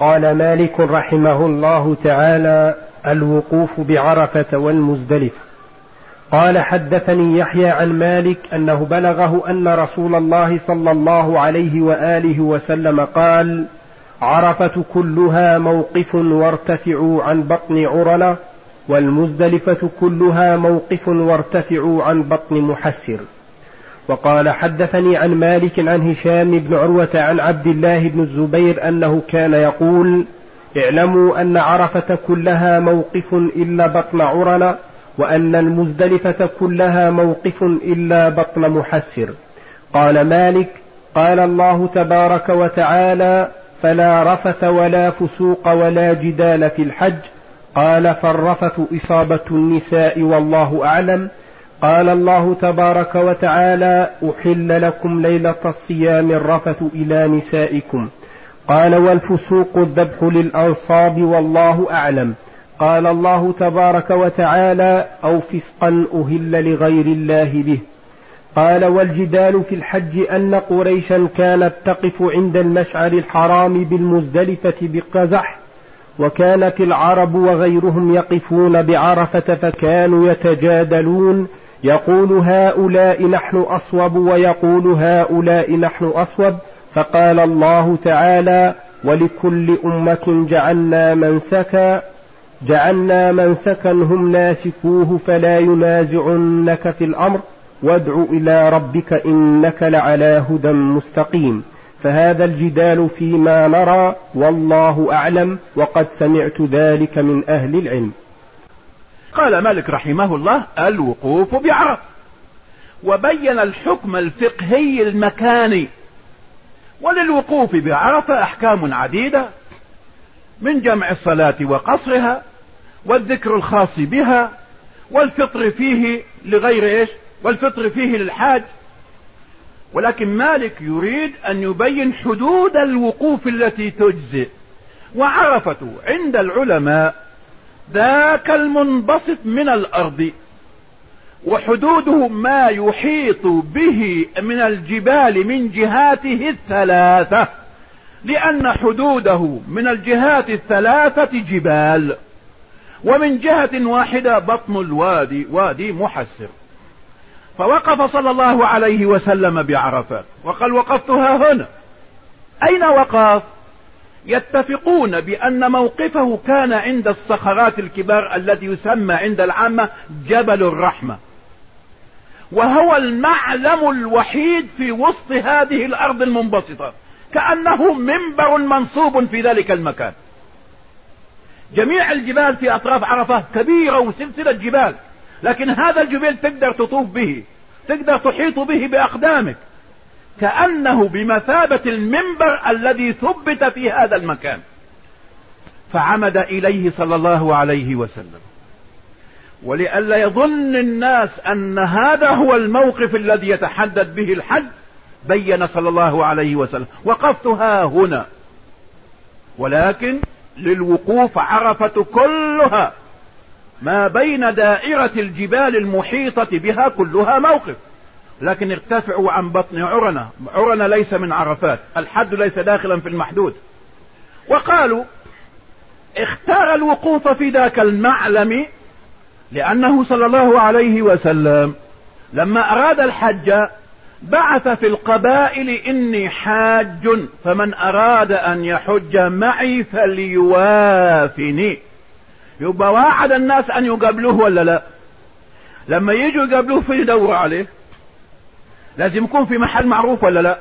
قال مالك رحمه الله تعالى الوقوف بعرفة والمزدلفة. قال حدثني يحيى عن مالك أنه بلغه أن رسول الله صلى الله عليه وآله وسلم قال عرفة كلها موقف وارتفعوا عن بطن عرنة والمزدلفة كلها موقف وارتفعوا عن بطن محسر. وقال حدثني عن مالك عن هشام بن عروة عن عبد الله بن الزبير أنه كان يقول اعلموا أن عرفة كلها موقف إلا بطن عرنة وأن المزدلفة كلها موقف إلا بطن محسر. قال مالك قال الله تبارك وتعالى فلا رفث ولا فسوق ولا جدال في الحج. قال فالرفث إصابة النساء والله أعلم. قال الله تبارك وتعالى أحل لكم ليلة الصيام الرفث إلى نسائكم. قال والفسوق الذبح للأنصاب والله أعلم. قال الله تبارك وتعالى أو فسقا أهل لغير الله به. قال والجدال في الحج أن قريشا كانت تقف عند المشعر الحرام بالمزدلفة بقزح وكانت العرب وغيرهم يقفون بعرفة فكانوا يتجادلون يقول هؤلاء نحن أصوب ويقول هؤلاء نحن أصوب فقال الله تعالى ولكل أمة جعلنا منسكا جعلنا منسكا هم ناسكوه فلا ينازعنك في الأمر وادع إلى ربك إنك لعلى هدى مستقيم. فهذا الجدال فيما نرى والله أعلم وقد سمعت ذلك من أهل العلم. قال مالك رحمه الله الوقوف بعرف وبين الحكم الفقهي المكاني. وللوقوف بعرفة أحكام عديدة من جمع الصلاة وقصرها والذكر الخاص بها والفطر فيه لغير إيش؟ والفطر فيه للحاج. ولكن مالك يريد أن يبين حدود الوقوف التي تجزئ. وعرفة عند العلماء ذاك المنبسط من الأرض وحدوده ما يحيط به من الجبال من جهاته الثلاثة لأن حدوده من الجهات الثلاثة جبال ومن جهة واحدة بطن الوادي وادي محسر. فوقف صلى الله عليه وسلم بعرفات وقال وقفتها هنا. أين وقف؟ يتفقون بأن موقفه كان عند الصخرات الكبار التي يسمى عند العامة جبل الرحمة. وهو المعلم الوحيد في وسط هذه الأرض المنبسطة. كأنه منبر منصوب في ذلك المكان. جميع الجبال في أطراف عرفة كبيرة وسلسلة جبال. لكن هذا الجبال تقدر تطوف به تقدر تحيط به بأقدامك. كأنه بمثابة المنبر الذي ثبت في هذا المكان. فعمد إليه صلى الله عليه وسلم. ولئلا يظن الناس أن هذا هو الموقف الذي يتحدد به الحج بين صلى الله عليه وسلم. وقفتها هنا. ولكن للوقوف عرفة كلها ما بين دائرة الجبال المحيطة بها كلها موقف. لكن ارتفعوا عن بطن عرنة. عرنة ليس من عرفات. الحد ليس داخلا في المحدود. وقالوا اختار الوقوف في ذاك المعلم لأنه صلى الله عليه وسلم لما أراد الحج بعث في القبائل إني حاج فمن أراد أن يحج معي فليوافني. يبقى واعد الناس أن يقابلوه ولا لا؟ لما يجوا يقابلوه في يدوروا عليه. لازم يكون في محل معروف ولا لا؟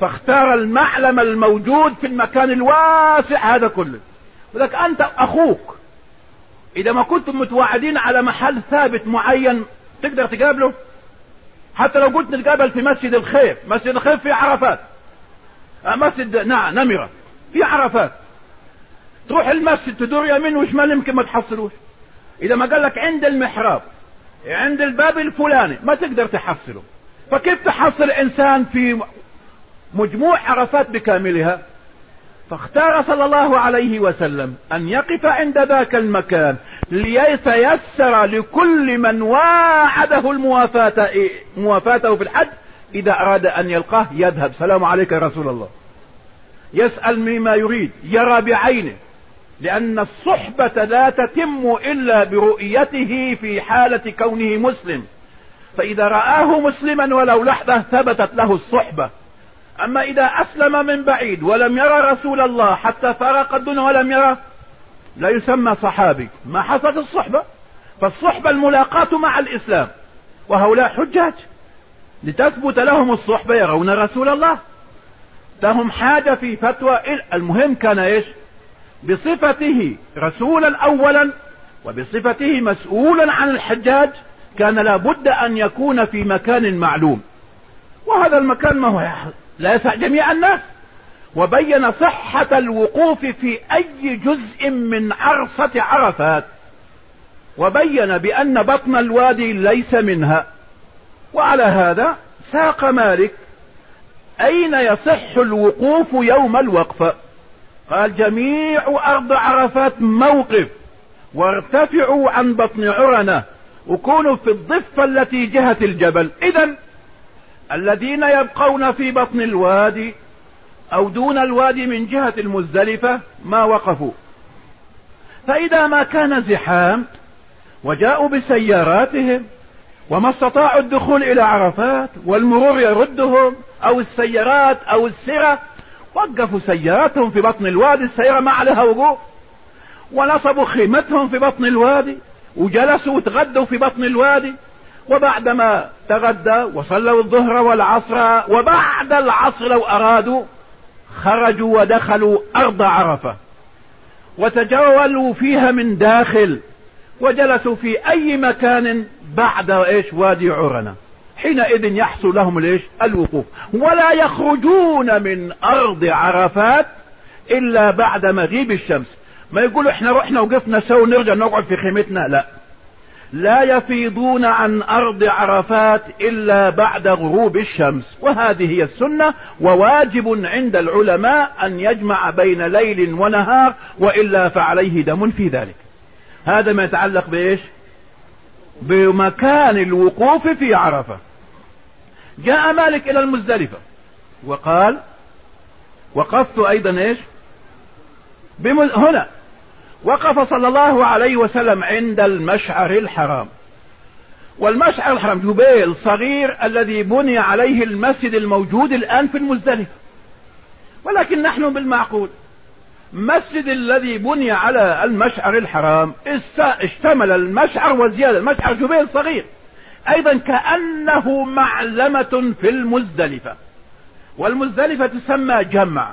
فاختار المعلم الموجود في المكان الواسع هذا كله. ولك أنت أخوك. إذا ما كنتم متواعدين على محل ثابت معين تقدر تقابله؟ حتى لو قلت نتقابل في مسجد الخير مسجد الخير في عرفات. آه، مسجد نعم نمرة. في عرفات. تروح المسجد تدور يمين وشمال يمكن ما تحصلوش. إذا ما قال لك عند المحراب عند الباب الفلاني ما تقدر تحصله. فكيف تحصل إنسان في مجموع عرفات بكاملها؟ فاختار صلى الله عليه وسلم أن يقف عند ذاك المكان ليتيسر لكل من واعده الموافاة موافاته في الحج إذا أراد أن يلقاه يذهب. سلام عليك يا رسول الله. يسأل مما يريد يرى بعينه لأن الصحبة لا تتم إلا برؤيته في حالة كونه مسلم. فإذا رآه مسلما ولو لحظة ثبتت له الصحبة. أما إذا أسلم من بعيد ولم يرى رسول الله حتى فارق الدنيا ولم يرى لا يسمى صحابي. ما حصلت الصحبة؟ فالصحبة الملاقاة مع الإسلام. وهؤلاء حجاج. لتثبت لهم الصحبة يرون رسول الله. لهم حاجة في فتوى المهم كان إيش؟ بصفته رسولا أولا وبصفته مسؤولا عن الحجاج كان لابد أن يكون في مكان معلوم. وهذا المكان ما هو لا يسع جميع الناس. وبين صحة الوقوف في أي جزء من عرصة عرفات. وبين بأن بطن الوادي ليس منها. وعلى هذا ساق مالك أين يصح الوقوف يوم الوقفة قال جميع أرض عرفات موقف وارتفعوا عن بطن عرنة. وكونوا في الضفة التي جهة الجبل. اذا الذين يبقون في بطن الوادي أو دون الوادي من جهة المزدلفة ما وقفوا. فإذا ما كان زحام وجاءوا بسياراتهم وما استطاعوا الدخول إلى عرفات والمرور يردهم أو السيارات أو السرة وقفوا سياراتهم في بطن الوادي السيارة ما عليها وقوف ونصبوا خيمتهم في بطن الوادي. وجلسوا وتغدوا في بطن الوادي وبعدما تغدى وصلوا الظهر والعصر وبعد العصر لو أرادوا خرجوا ودخلوا أرض عرفة. وتجولوا فيها من داخل وجلسوا في أي مكان بعد إيش؟ وادي عرنة. حينئذ يحصل لهم ليش الوقوف. ولا يخرجون من أرض عرفات إلا بعد مغيب الشمس. ما يقولوا إحنا رحنا وقفنا سو نرجع نقعد في خيمتنا لا. لا يفيضون عن أرض عرفات إلا بعد غروب الشمس. وهذه هي السنة وواجب عند العلماء أن يجمع بين ليل ونهار وإلا فعليه دم في ذلك. هذا ما يتعلق بإيش؟ بمكان الوقوف في عرفة. جاء مالك إلى المزدلفة وقال وقفت أيضا إيش. هنا. وقف صلى الله عليه وسلم عند المشعر الحرام. والمشعر الحرام جبيل صغير الذي بني عليه المسجد الموجود الآن في المزدلفة. ولكن نحن بالمعقول. مسجد الذي بني على المشعر الحرام اشتمل المشعر وزيادة. المشعر جبيل صغير. أيضا كأنه معلمة في المزدلفة. والمزدلفة تسمى جمع.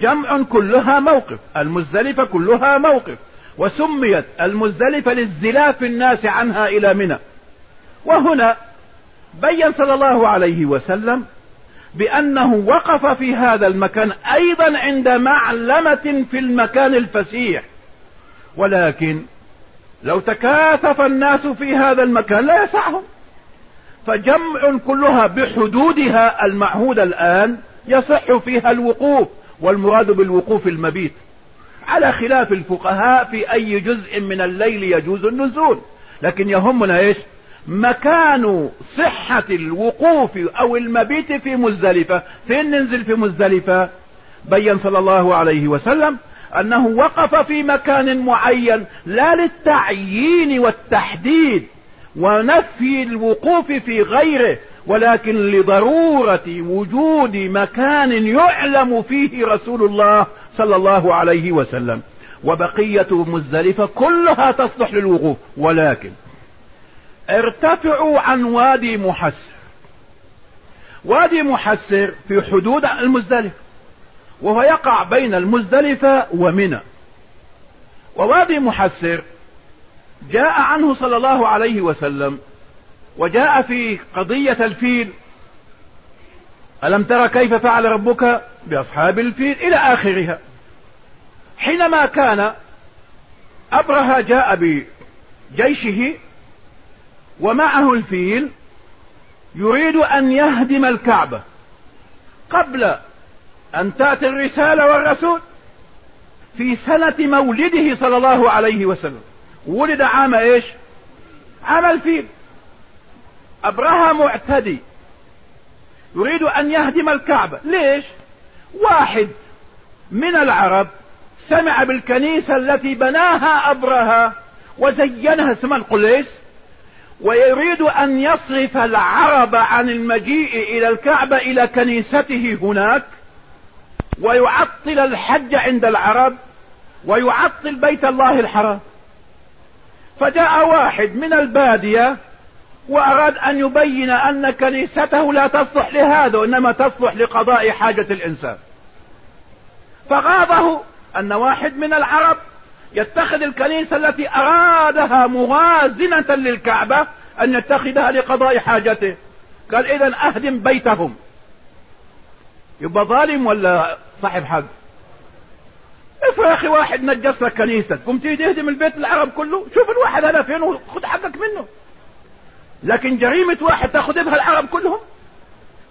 جمع كلها موقف المزدلفة كلها موقف وسميت المزدلفة للزلاف الناس عنها إلى منى. وهنا بين صلى الله عليه وسلم بأنه وقف في هذا المكان أيضا عند معلمة في المكان الفسيح. ولكن لو تكاثف الناس في هذا المكان لا يسعهم. فجمع كلها بحدودها المعهودة الآن يصح فيها الوقوف. والمراد بالوقوف المبيت. على خلاف الفقهاء في أي جزء من الليل يجوز النزول. لكن يهمنا إيش؟ مكان صحة الوقوف أو المبيت في مزدلفة. فين ننزل في مزدلفة؟ بين صلى الله عليه وسلم أنه وقف في مكان معين لا للتعيين والتحديد ونفي الوقوف في غيره. ولكن لضرورة وجود مكان يعلم فيه رسول الله صلى الله عليه وسلم. وبقية مزدلفة كلها تصلح للوقوف. ولكن ارتفعوا عن وادي محسر. وادي محسر في حدود المزدلفة. وهو يقع بين المزدلفة ومنى. ووادي محسر جاء عنه صلى الله عليه وسلم وجاء في قضية الفيل. ألم ترى كيف فعل ربك بأصحاب الفيل إلى آخرها؟ حينما كان أبرهة جاء بجيشه ومعه الفيل يريد أن يهدم الكعبة. قبل أن تأتي الرسالة والرسول في سنة مولده صلى الله عليه وسلم ولد عام إيش؟ عام الفيل. ابرهة معتدي يريد أن يهدم الكعبة. ليش؟ واحد من العرب سمع بالكنيسة التي بناها أبرهة وزينها اسمها القليس ويريد أن يصرف العرب عن المجيء إلى الكعبة إلى كنيسته هناك ويعطل الحج عند العرب ويعطل بيت الله الحرام. فجاء واحد من البادية وأراد أن يبين أن كنيسته لا تصلح لهذا وإنما تصلح لقضاء حاجة الإنسان. فغاضه أن واحد من العرب يتخذ الكنيسة التي أرادها موازنة للكعبة أن يتخذها لقضاء حاجته. قال إذا أهدم بيتهم. يبقى ظالم ولا صاحب حق يا أخي واحد نجس لك كنيسة. قمت تهدم البيت العرب كله؟ شوف الواحد هذا فين وخذ حقك منه. لكن جريمة واحد تأخذ بها العرب كلهم؟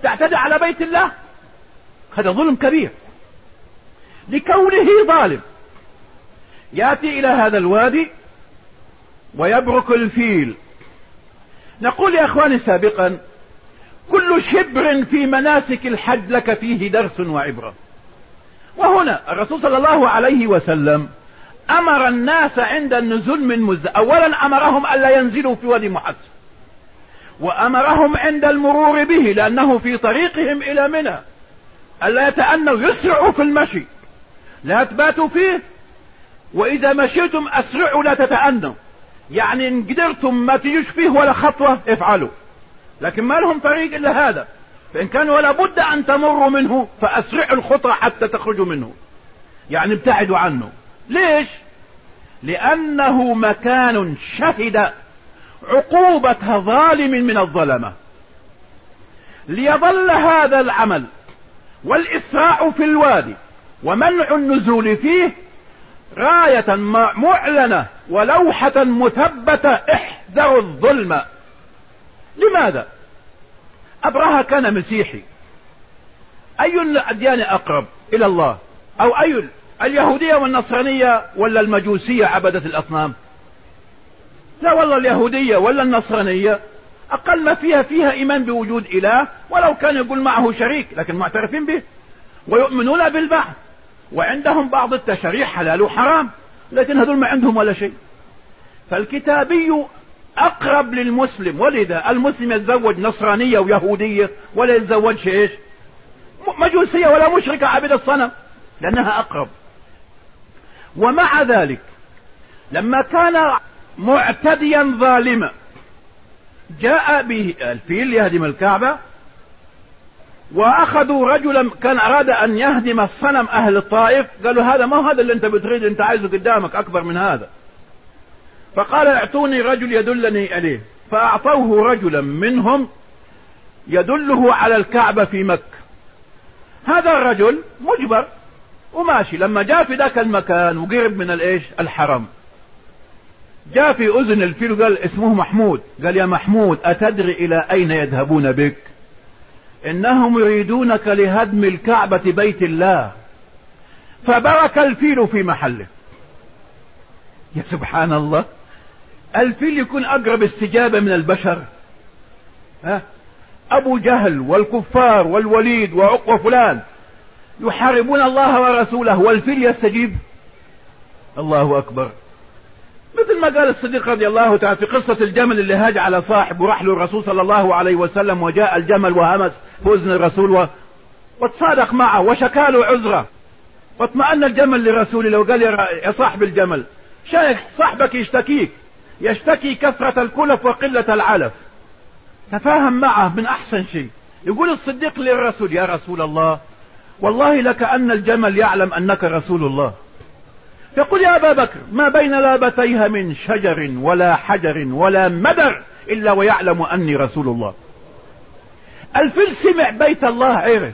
تعتدي على بيت الله؟ هذا ظلم كبير. لكونه ظالم يأتي إلى هذا الوادي ويبرك الفيل. نقول يا إخواني سابقا كل شبر في مناسك الحج لك فيه درس وعبرة. وهنا الرسول صلى الله عليه وسلم أمر الناس عند النزول من مزة اولا أمرهم ألا ينزلوا في وادي محسن وأمرهم عند المرور به لأنه في طريقهم إلى منى. ألا يتأنوا يسرعوا في المشي. لا تباتوا فيه. وإذا مشيتم أسرعوا لا تتأنوا. يعني إن قدرتم ما تجوش فيه ولا خطوة افعلوا. لكن ما لهم طريق إلا هذا. فإن كان ولا بد أن تمروا منه فأسرعوا الخطى حتى تخرجوا منه. يعني ابتعدوا عنه. ليش؟ لأنه مكان شهد. عقوبة ظالم من الظلمة. ليظل هذا العمل والإسراع في الوادي ومنع النزول فيه راية معلنة ولوحة مثبتة احذروا الظلم. لماذا؟ أبرهة كان مسيحي. أي الأديان أقرب إلى الله؟ أو أي اليهودية والنصرانية ولا المجوسية عبدة الأصنام؟ لا والله اليهودية ولا النصرانية أقل ما فيها فيها إيمان بوجود إله ولو كان يقول معه شريك لكن معترفين به. ويؤمنون بالبعث وعندهم بعض التشريع حلال وحرام لكن هذول ما عندهم ولا شيء. فالكتابي أقرب للمسلم ولذا المسلم يتزوج نصرانية ويهودية ولا يتزوجش إيش؟ مجوسية ولا مشركة عابدة الصنم لأنها أقرب. ومع ذلك لما كان معتديا ظالما. جاء به الفيل يهدم الكعبة وأخذوا رجلا كان أراد أن يهدم الصنم أهل الطائف. قالوا هذا ما هذا اللي أنت بتريد أنت عايزه قدامك أكبر من هذا. فقال اعطوني رجل يدلني عليه فأعطوه رجلا منهم يدله على الكعبة في مكة. هذا الرجل مجبر وماشي. لما جاء في ذاك المكان وقرب من الإيش؟ الحرم. جاء في أذن الفيل وقال اسمه محمود. قال يا محمود أتدري إلى أين يذهبون بك؟ إنهم يريدونك لهدم الكعبة بيت الله. فبرك الفيل في محله. يا سبحان الله الفيل يكون أقرب استجابة من البشر. ها؟ أبو جهل والكفار والوليد وعقوة فلان يحاربون الله ورسوله والفيل يستجيب. الله أكبر. مثل ما قال الصديق رضي الله تعالى في قصة الجمل اللي هاج على صاحب وراح له الرسول صلى الله عليه وسلم وجاء الجمل وهمس اذن الرسول و... وتصادق معه وشكى له عذره. واطمأن الجمل لرسول الله وقال يا صاحب الجمل شيخ صاحبك يشتكيك يشتكي كثرة الكلف وقلة العلف. تفاهم معه من أحسن شيء. يقول الصديق للرسول يا رسول الله والله لك أن الجمل يعلم أنك رسول الله. يقول يا أبا بكر ما بين لابتيها من شجر ولا حجر ولا مدر إلا ويعلم أني رسول الله. الفيل سمع بيت الله عرف.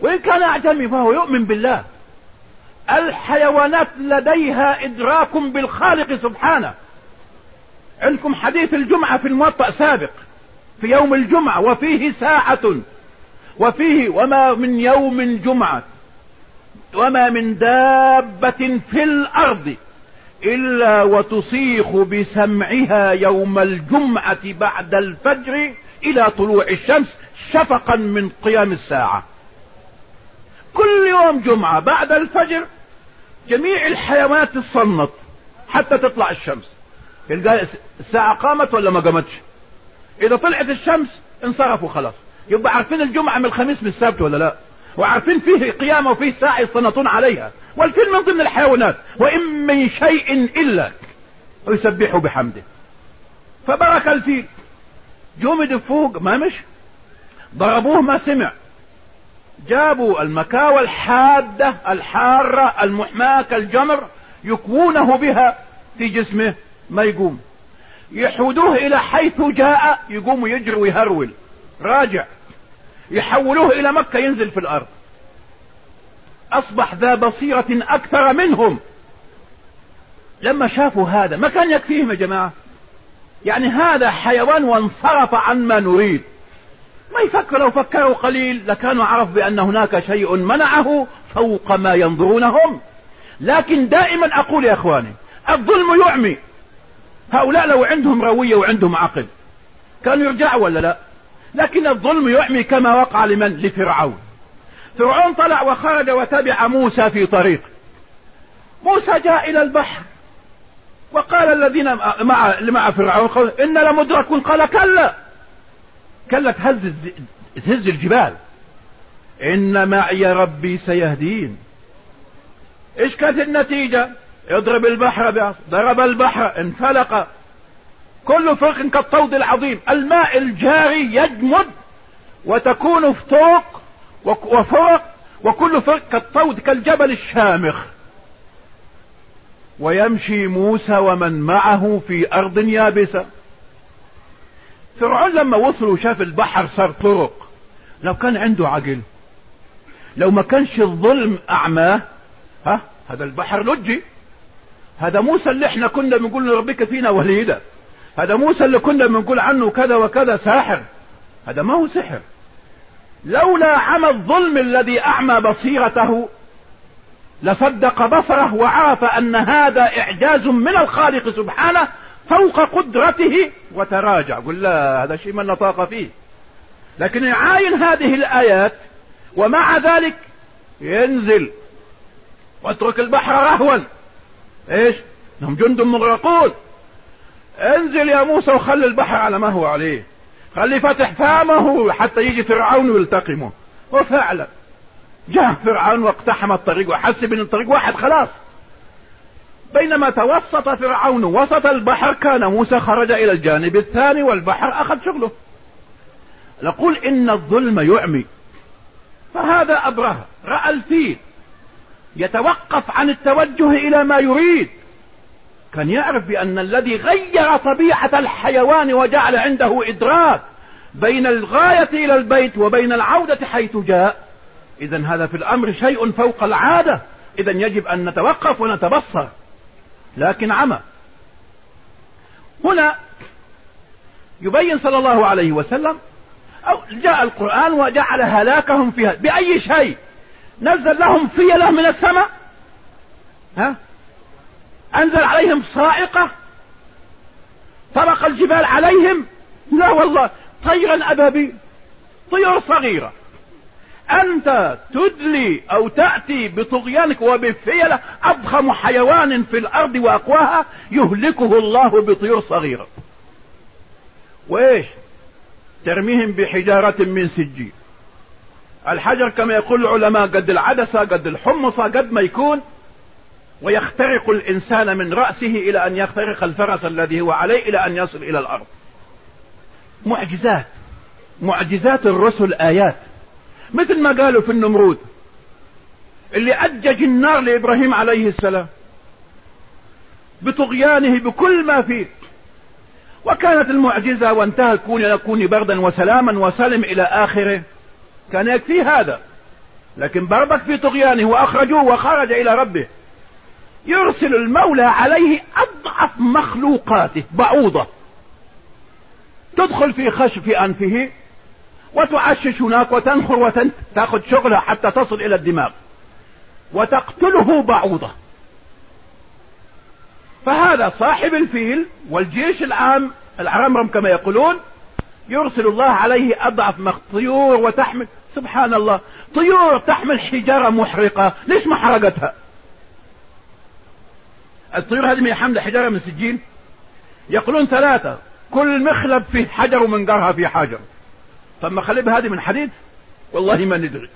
وإن كان أعجمي فهو يؤمن بالله. الحيوانات لديها إدراك بالخالق سبحانه. عندكم حديث الجمعة في الموطأ سابق في يوم الجمعة وفيه ساعة وفيه وما من يوم جمعة وما من دابة في الأرض إلا وتصيخ بسمعها يوم الجمعة بعد الفجر إلى طلوع الشمس شفقا من قيام الساعة. كل يوم جمعة بعد الفجر جميع الحيوانات تصنط حتى تطلع الشمس. الساعة قامت ولا ما قامتش؟ إذا طلعت الشمس انصرفوا خلاص. يبقى عارفين الجمعة من الخميس من السبت ولا لا؟ وعارفين فيه قيامة وفيه ساعة يصنطون عليها. والفيل من ضمن الحيوانات. وإن من شيء إلا يسبحوا بحمده. فبرك الفيل. جمد فوق ما مش؟ ضربوه ما سمع. جابوا المكاوى الحادة الحارة المحماة كالجمر يكوونه بها في جسمه ما يقوم. يحودوه إلى حيث جاء يقوم يجري ويهرول. راجع. يحولوه إلى مكة ينزل في الأرض. أصبح ذا بصيرة أكثر منهم. لما شافوا هذا ما كان يكفيهم يا جماعة؟ يعني هذا حيوان وانصرف عما نريد. ما يفكر لو فكروا قليل لكانوا عرف بأن هناك شيء منعه فوق ما ينظرونهم. لكن دائما أقول يا أخواني الظلم يعمي. هؤلاء لو عندهم روية وعندهم عقل كانوا يرجعوا ولا لا؟ لكن الظلم يعمي كما وقع لمن؟ لفرعون. فرعون طلع وخرج وتبع موسى في طريق. موسى جاء إلى البحر. وقال الذين مع مع فرعون إن لمدركون قال كلا. كلا تهز تهز الجبال. إن معي ربي سيهدين. إيش كانت النتيجة؟ اضرب البحر ضرب البحر انفلق. كل فرق كالطود العظيم. الماء الجاري يجمد وتكون فطوق وفرق وكل فرق كالطود كالجبل الشامخ. ويمشي موسى ومن معه في أرض يابسة. فرعون لما وصلوا شاف البحر صار طرق. لو كان عنده عقل. لو ما كانش الظلم أعماه ها هذا البحر لجي. هذا موسى اللي إحنا كنا بنقول لربك فينا وليدا هذا موسى اللي كنا بنقول عنه كذا وكذا ساحر. هذا ما هو سحر. لولا عمى الظلم الذي أعمى بصيرته لصدق بصره وعرف أن هذا إعجاز من الخالق سبحانه فوق قدرته وتراجع. قل لا هذا شيء من نطاق فيه. لكن يعاين هذه الآيات ومع ذلك ينزل. واترك البحر رهوا. إيش؟ هم جند مغرقون. انزل يا موسى وخلي البحر على ما هو عليه. خلي فتح فامه حتى يجي فرعون ويلتقمه. وفعلا جاء فرعون واقتحم الطريق وحسب إن الطريق واحد خلاص. بينما توسط فرعون وسط البحر كان موسى خرج إلى الجانب الثاني والبحر أخذ شغله. نقول إن الظلم يعمي. فهذا أبرهة رأى الفيل يتوقف عن التوجه إلى ما يريد. كان يعرف بأن الذي غير طبيعة الحيوان وجعل عنده إدراك بين الغاية إلى البيت وبين العودة حيث جاء اذا هذا في الأمر شيء فوق العادة. اذا يجب أن نتوقف ونتبصر. لكن عمى هنا يبين صلى الله عليه وسلم أو جاء القرآن وجعل هلاكهم فيها بأي شيء. نزل لهم فيلة من السماء. ها؟ أنزل عليهم صائقة طرق الجبال عليهم. لا والله طيرا أبابيل طيور صغيرة. أنت تدلي أو تأتي بطغيانك وبفيلة أضخم حيوان في الأرض وأقواها يهلكه الله بطيور صغيرة. وإيش؟ ترميهم بحجارة من سجيل. الحجر كما يقول العلماء قد العدسة قد الحمصة قد ما يكون. ويخترق الإنسان من رأسه إلى أن يخترق الفرس الذي هو عليه إلى أن يصل إلى الأرض. معجزات. معجزات الرسل آيات. مثل ما قالوا في النمرود. اللي أجج النار لإبراهيم عليه السلام. بطغيانه بكل ما فيه. وكانت المعجزة وانتهى كوني يكون بردا وسلاما وسلم إلى آخره. كان يكفي هذا. لكن بربك في طغيانه وأخرجوه وخرج إلى ربه. يرسل المولى عليه أضعف مخلوقاته بعوضة. تدخل في خشف أنفه وتعشش هناك وتنخر وتأخذ شغلها حتى تصل إلى الدماغ. وتقتله بعوضة. فهذا صاحب الفيل والجيش العام العرمرم كما يقولون يرسل الله عليه أضعف طيور وتحمل سبحان الله طيور تحمل حجارة محرقة. ليش ما حرقتها؟ الطيور هذه حمل حجارة من سجين. يقولون ثلاثة. كل مخلب فيه حجر ومنقرها فيه حجر. طب مخلب هذه من حديد؟ والله ما ندري.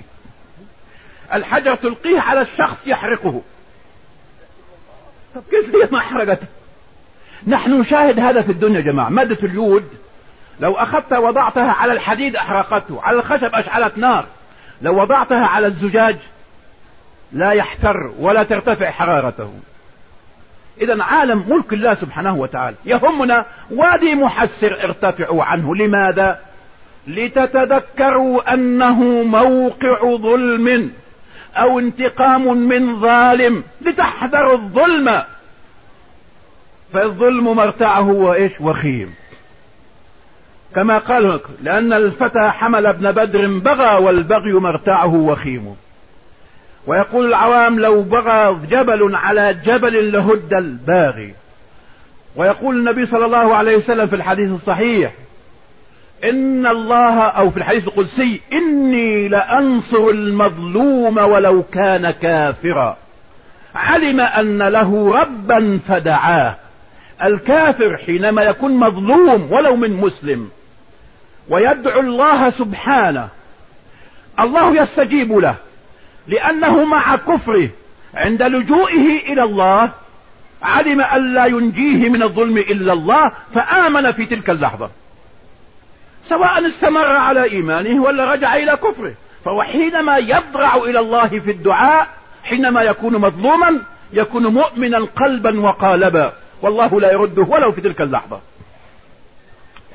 الحجر تلقيه على الشخص يحرقه. طب كيف هي ما حرقته نحن نشاهد هذا في الدنيا يا جماعة. مادة اليود. لو أخذتها وضعتها على الحديد أحرقته. على الخشب أشعلت نار. لو وضعتها على الزجاج لا يحتر ولا ترتفع حرارته. إذا عالم ملك الله سبحانه وتعالى. يهمنا وادي محسر ارتفعوا عنه. لماذا؟ لتتذكروا أنه موقع ظلم أو انتقام من ظالم لتحذروا الظلم. فالظلم مرتعه وإيش؟ وخيم. كما قال لأن الفتى حمل ابن بدر بغى والبغي مرتعه وخيم. ويقول العوام لو بغى جبل على جبل لهد الباغي. ويقول النبي صلى الله عليه وسلم في الحديث الصحيح إن الله أو في الحديث القدسي إني لأنصر المظلوم ولو كان كافرا. علم أن له ربا فدعاه. الكافر حينما يكون مظلوم ولو من مسلم ويدعو الله سبحانه. الله يستجيب له. لأنه مع كفره عند لجوئه إلى الله علم أن لا ينجيه من الظلم إلا الله فآمن في تلك اللحظة. سواء استمر على إيمانه ولا رجع إلى كفره فهو حينما يضرع إلى الله في الدعاء حينما يكون مظلوما يكون مؤمنا قلبا وقالبا. والله لا يرده ولو في تلك اللحظة.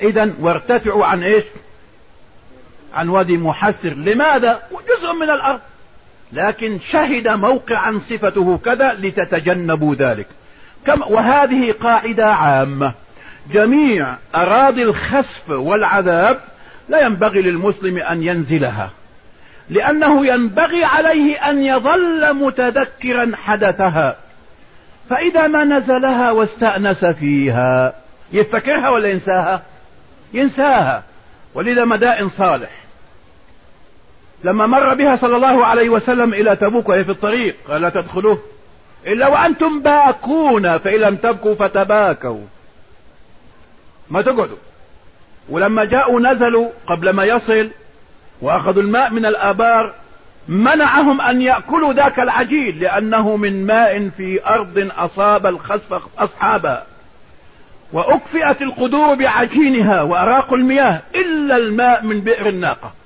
إذا وارتفعوا عن إيش؟ عن وادي محسر. لماذا؟ جزء من الأرض. لكن شهد موقعا صفته كذا لتتجنبوا ذلك. كم وهذه قاعدة عامة. جميع أراضي الخسف والعذاب لا ينبغي للمسلم أن ينزلها. لأنه ينبغي عليه أن يظل متذكرا حدثها. فإذا ما نزلها واستأنس فيها يفتكرها ولا ينساها؟ ينساها. ولذا مدائن صالح. لما مر بها صلى الله عليه وسلم إلى تبوك وهي في الطريق قال لا تدخلوه. إلا وأنتم باكون فإن لم تبكوا فتباكوا. ما تقعدوا. ولما جاءوا نزلوا قبل ما يصل وأخذوا الماء من الآبار منعهم أن يأكلوا ذاك العجين لأنه من ماء في أرض أصاب الخسف أصحابها. وأكفئت القدور بعجينها وأراقوا المياه إلا الماء من بئر الناقة.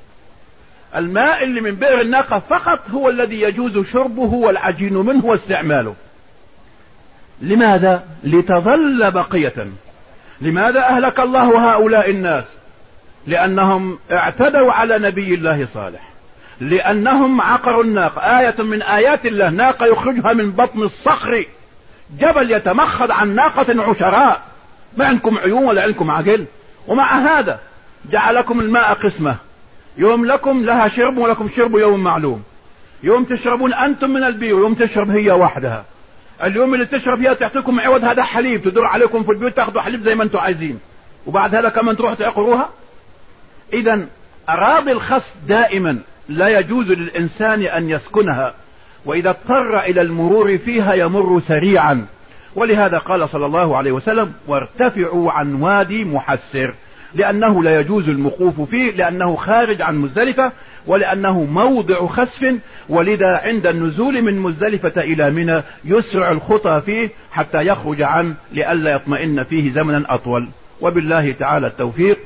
الماء اللي من بئر الناقة فقط هو الذي يجوز شربه والعجين منه واستعماله. لماذا؟ لتظل بقية. لماذا أهلك الله هؤلاء الناس؟ لأنهم اعتدوا على نبي الله صالح. لأنهم عقروا الناقة آية من آيات الله. ناقة يخرجها من بطن الصخر. جبل يتمخض عن ناقة عشراء. ما عندكم عيون ولا عندكم عقل. ومع هذا جعلكم الماء قسمة. يوم لكم لها شرب ولكم شرب يوم معلوم. يوم تشربون أنتم من البير ويوم تشرب هي وحدها. اليوم اللي تشرب هي تعطيكم عوض هذا حليب تدور عليكم في البيوت تاخذوا حليب زي ما أنتم عايزين. وبعد هذا كمان تروحوا تعقروها اذا أراضي الخصب دائما لا يجوز للإنسان أن يسكنها وإذا اضطر إلى المرور فيها يمر سريعا. ولهذا قال صلى الله عليه وسلم وارتفعوا عن وادي محسر. لأنه لا يجوز المقوف فيه لأنه خارج عن مزدلفة ولأنه موضع خسف ولذا عند النزول من مزدلفة إلى منى يسرع الخطى فيه حتى يخرج عنه لئلا يطمئن فيه زمنا أطول. وبالله تعالى التوفيق.